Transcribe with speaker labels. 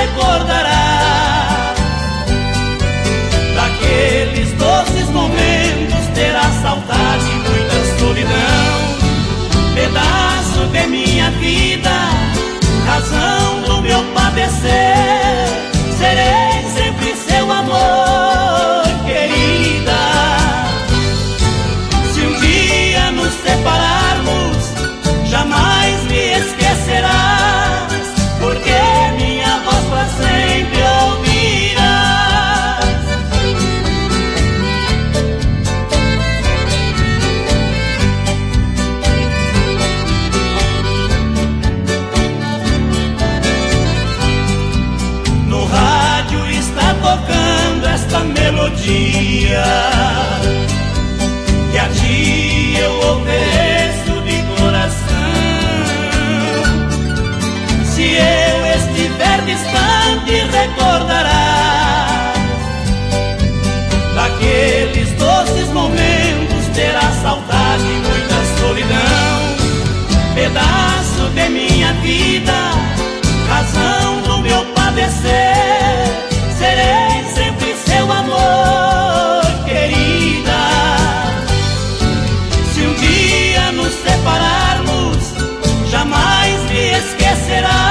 Speaker 1: recordará. Daqueles doces momentos terá saudade muita solidão. Pedaço de minha vida razão dia que a ti eu ofereço de coração. Se eu estiver distante, recordarás daqueles doces momentos. Terá saudade, muita solidão, pedaço de minha vida, razão do meu padecer. it up.